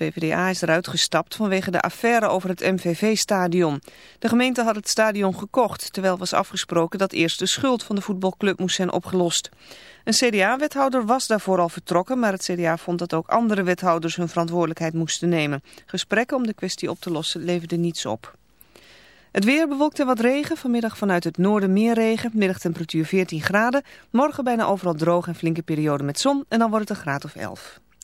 PvdA is eruit gestapt vanwege de affaire over het MVV-stadion. De gemeente had het stadion gekocht, terwijl was afgesproken dat eerst de schuld van de voetbalclub moest zijn opgelost. Een CDA-wethouder was daarvoor al vertrokken, maar het CDA vond dat ook andere wethouders hun verantwoordelijkheid moesten nemen. Gesprekken om de kwestie op te lossen leverden niets op. Het weer bewolkt en wat regen. Vanmiddag vanuit het noorden meer regen. Middagtemperatuur 14 graden. Morgen bijna overal droog en flinke periode met zon. En dan wordt het een graad of 11.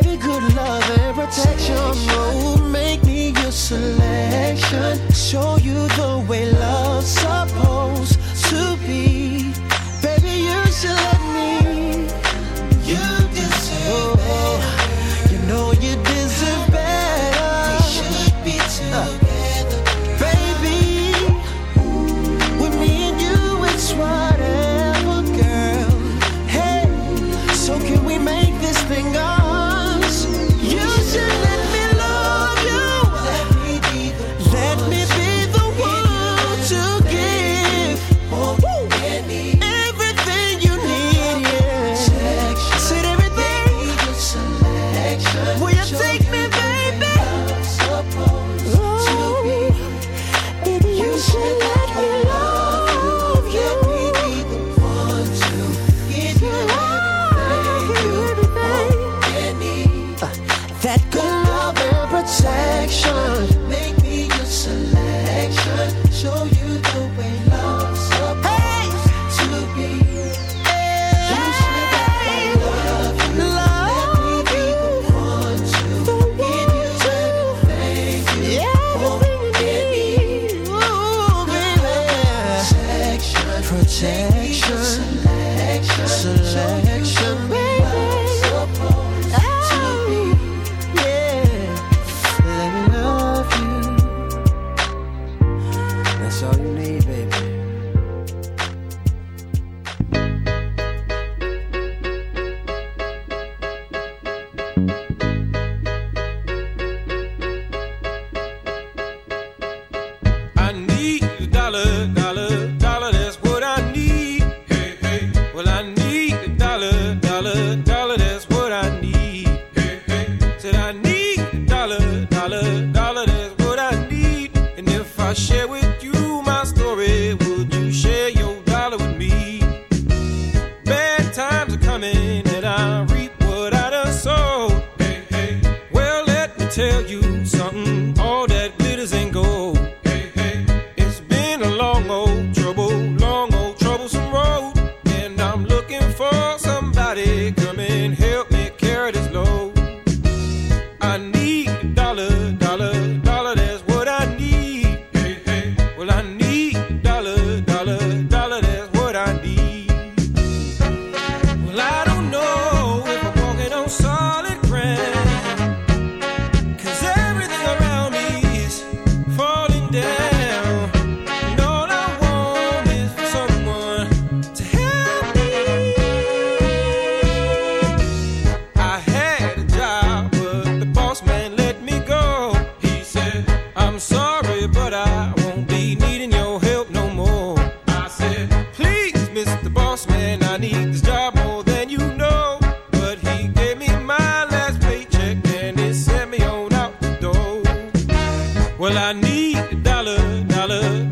baby, good love and protection. Oh, make me your selection. Show you the way love's supposed to be. All I need, dollar, dollar,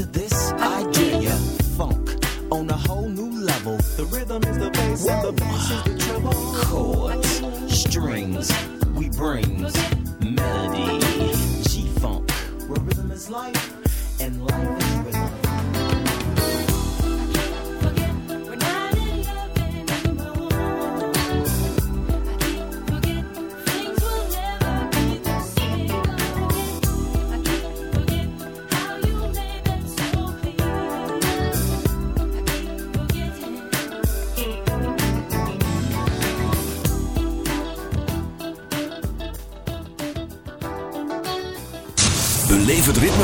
To this idea. Funk on a whole new level. The rhythm is the bass and the bass is the treble. Chords, strings, we bring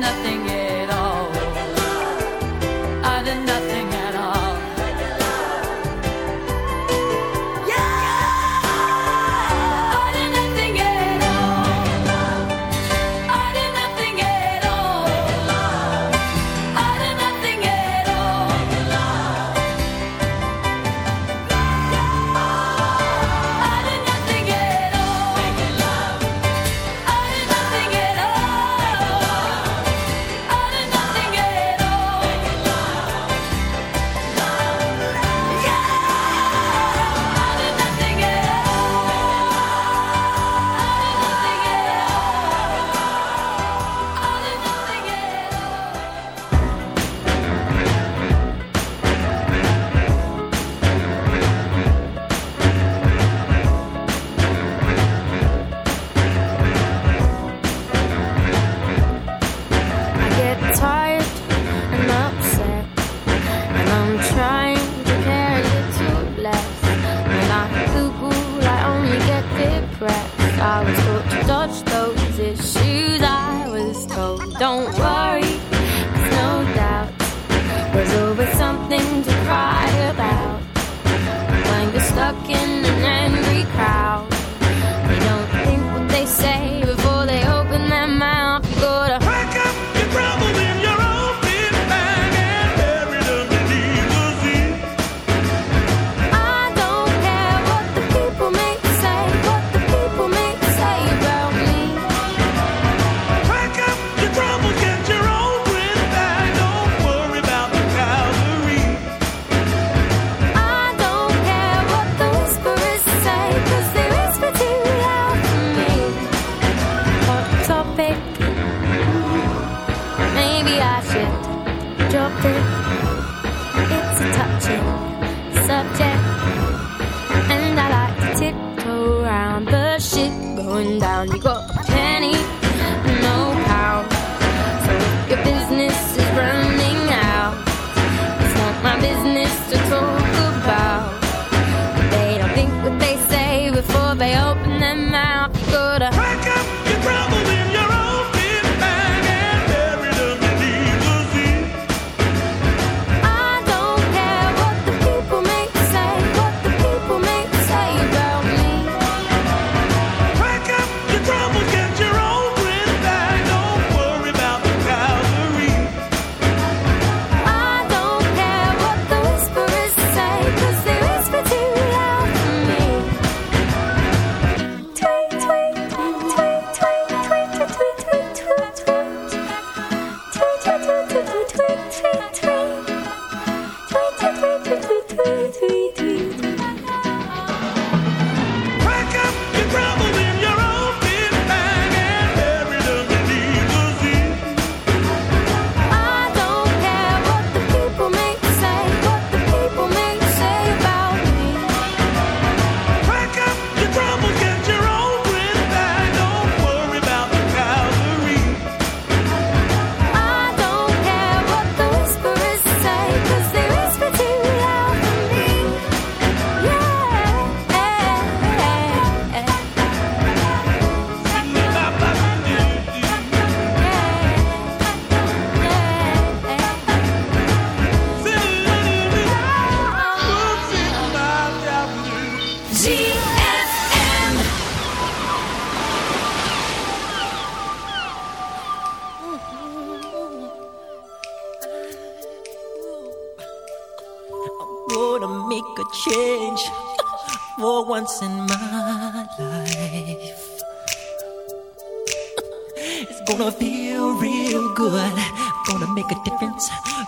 nothing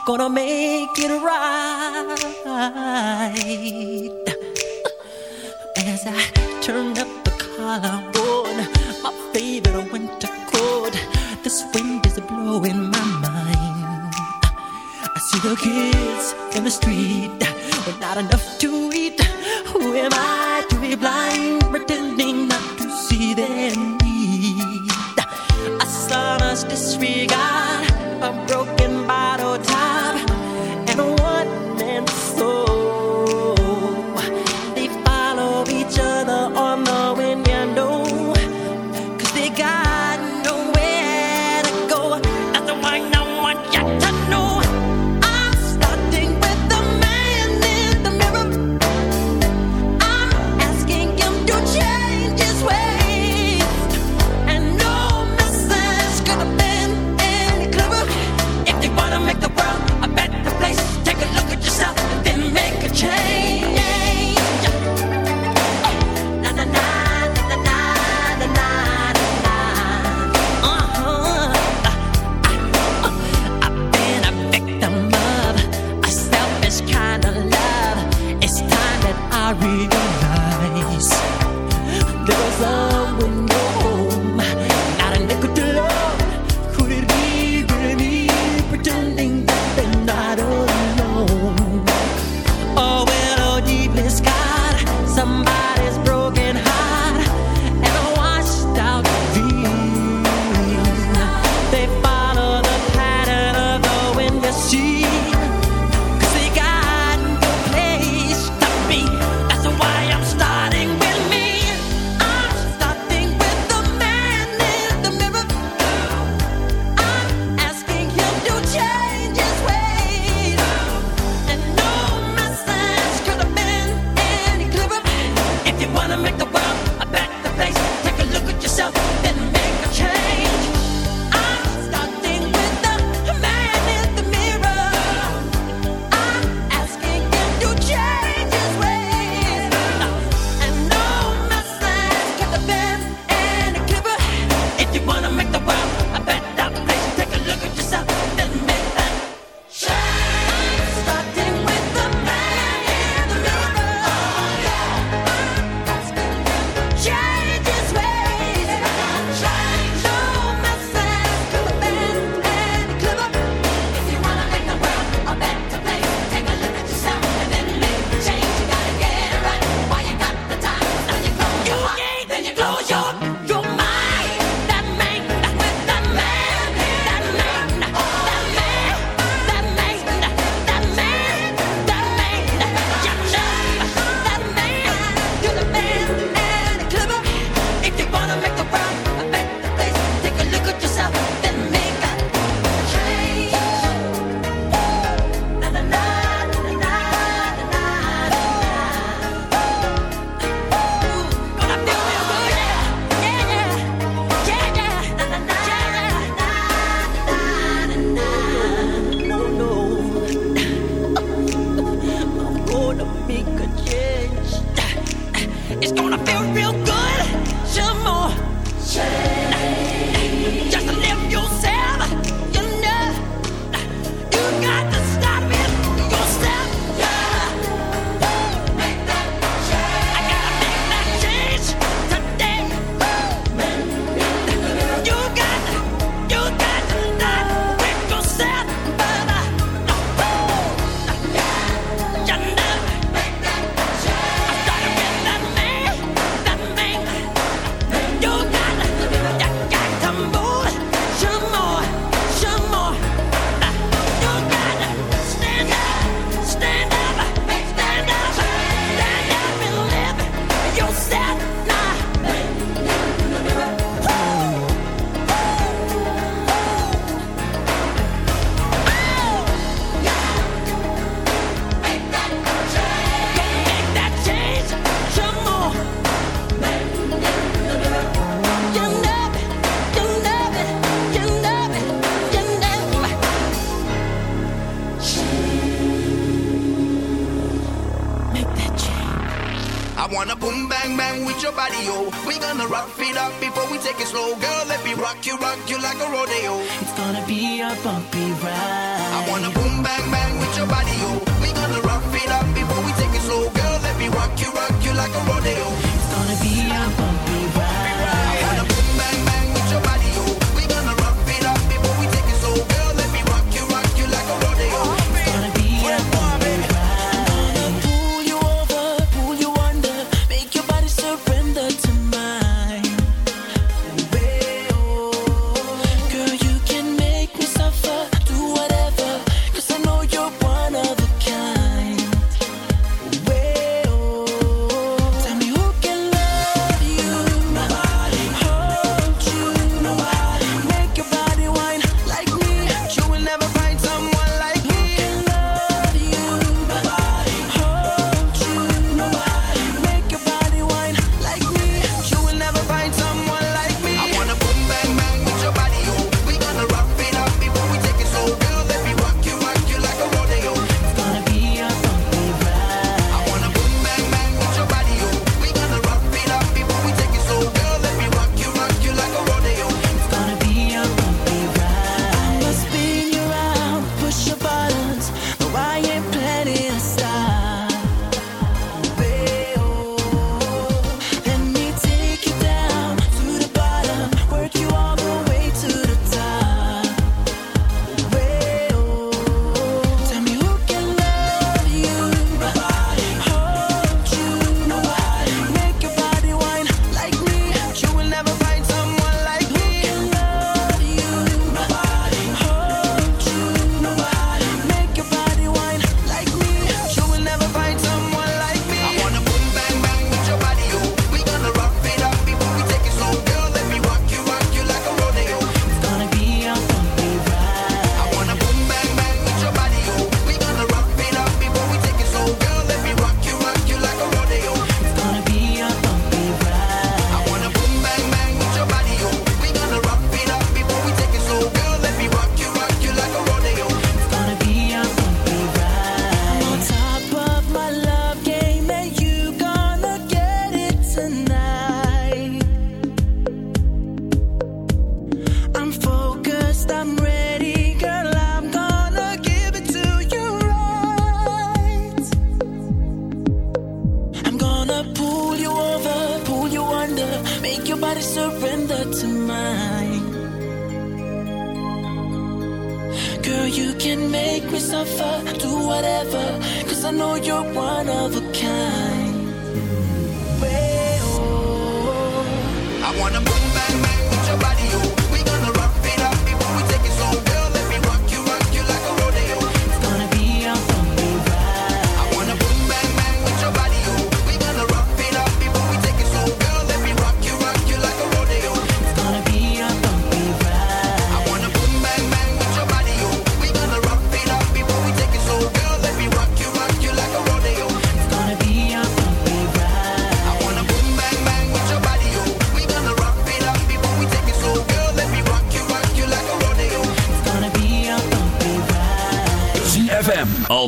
gonna make it right. As I turn up the collarbone, my favorite winter coat, this wind is blowing my mind. I see the kids in the street, but not enough Wanna boom bang bang with your body, yo. We gonna rock it up before we take it slow, girl. Let me rock you, rock you like a rodeo.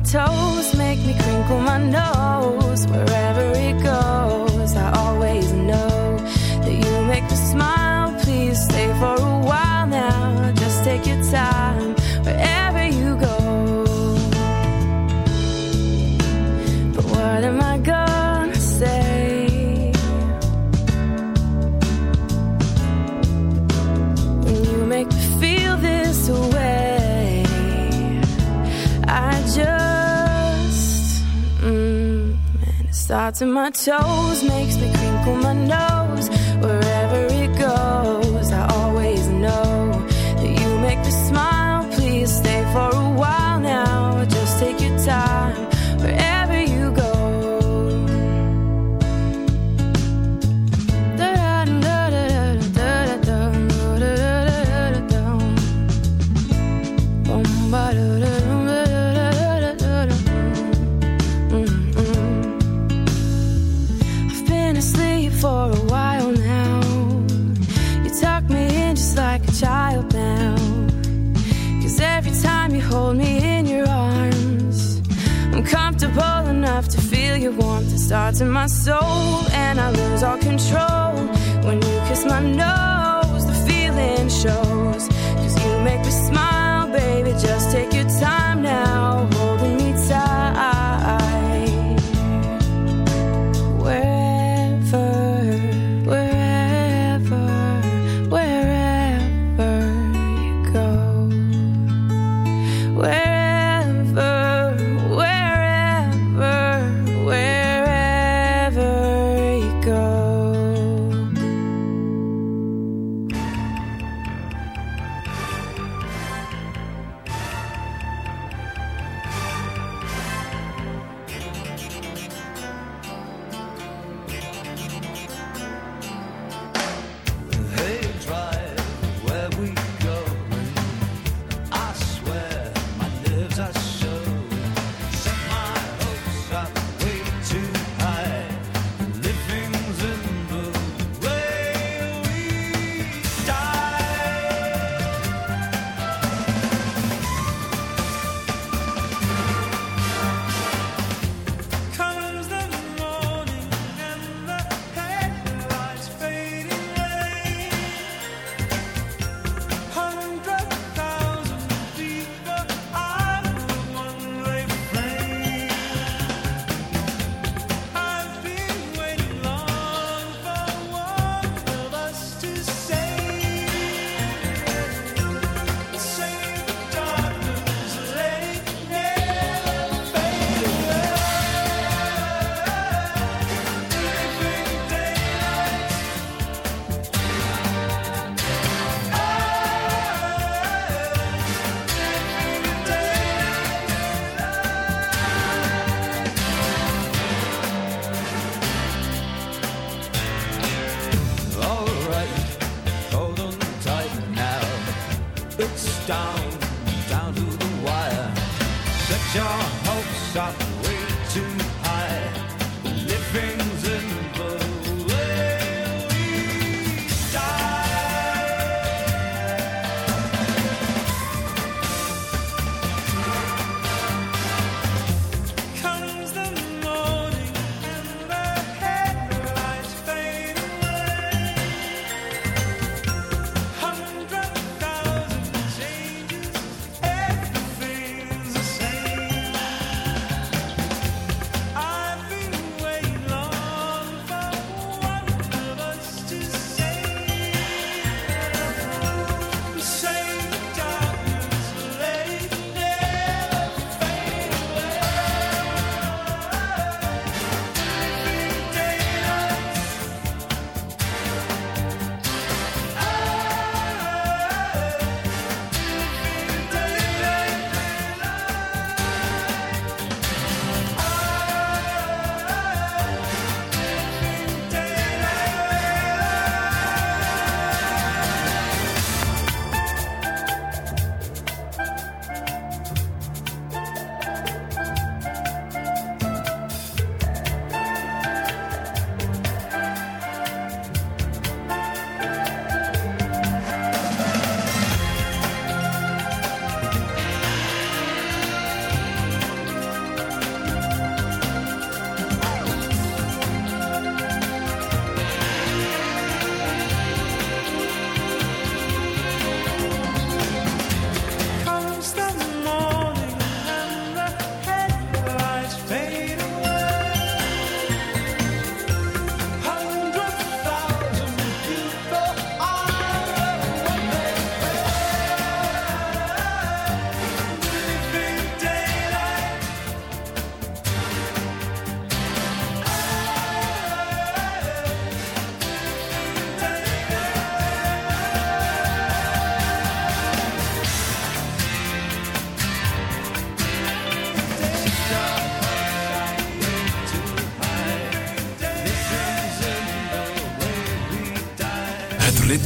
toes, make me crinkle my nose wherever it goes. Thoughts to my toes makes me crinkle my nose. Wherever it goes, I always know that you make me smile. Please stay for a while now. Just take your time wherever you go. Ba-da-da. my soul.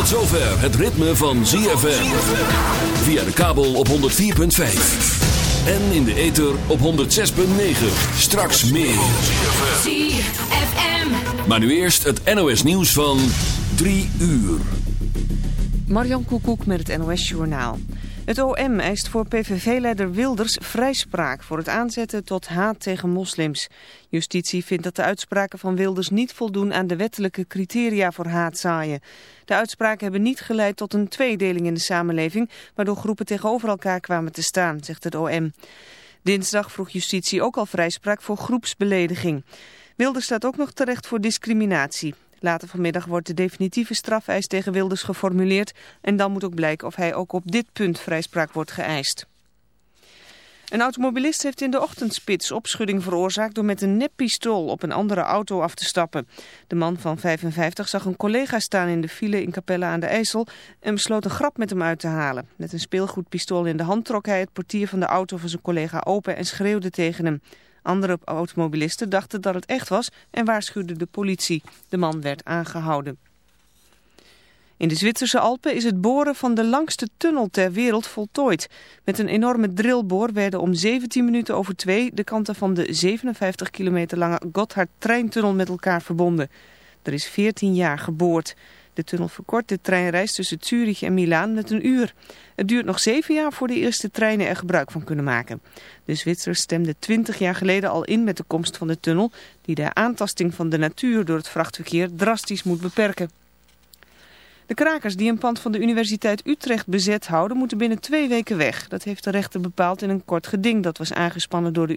Tot zover het ritme van ZFM. Via de kabel op 104.5. En in de ether op 106.9. Straks meer. ZFM. Maar nu eerst het NOS nieuws van 3 uur. Marjan Koekoek met het NOS Journaal. Het OM eist voor PVV-leider Wilders vrijspraak voor het aanzetten tot haat tegen moslims. Justitie vindt dat de uitspraken van Wilders niet voldoen aan de wettelijke criteria voor haatzaaien. De uitspraken hebben niet geleid tot een tweedeling in de samenleving, waardoor groepen tegenover elkaar kwamen te staan, zegt het OM. Dinsdag vroeg justitie ook al vrijspraak voor groepsbelediging. Wilders staat ook nog terecht voor discriminatie. Later vanmiddag wordt de definitieve strafeis tegen Wilders geformuleerd en dan moet ook blijken of hij ook op dit punt vrijspraak wordt geëist. Een automobilist heeft in de ochtendspits opschudding veroorzaakt door met een neppistool op een andere auto af te stappen. De man van 55 zag een collega staan in de file in Capelle aan de IJssel en besloot een grap met hem uit te halen. Met een speelgoedpistool in de hand trok hij het portier van de auto van zijn collega open en schreeuwde tegen hem. Andere automobilisten dachten dat het echt was en waarschuwden de politie. De man werd aangehouden. In de Zwitserse Alpen is het boren van de langste tunnel ter wereld voltooid. Met een enorme drillboor werden om 17 minuten over twee de kanten van de 57 kilometer lange Gotthard-treintunnel met elkaar verbonden. Er is 14 jaar geboord. De tunnel verkort de treinreis tussen Zurich en Milaan met een uur. Het duurt nog zeven jaar voor de eerste treinen er gebruik van kunnen maken. De Zwitsers stemden 20 jaar geleden al in met de komst van de tunnel... die de aantasting van de natuur door het vrachtverkeer drastisch moet beperken. De krakers die een pand van de Universiteit Utrecht bezet houden... moeten binnen twee weken weg. Dat heeft de rechter bepaald in een kort geding dat was aangespannen door de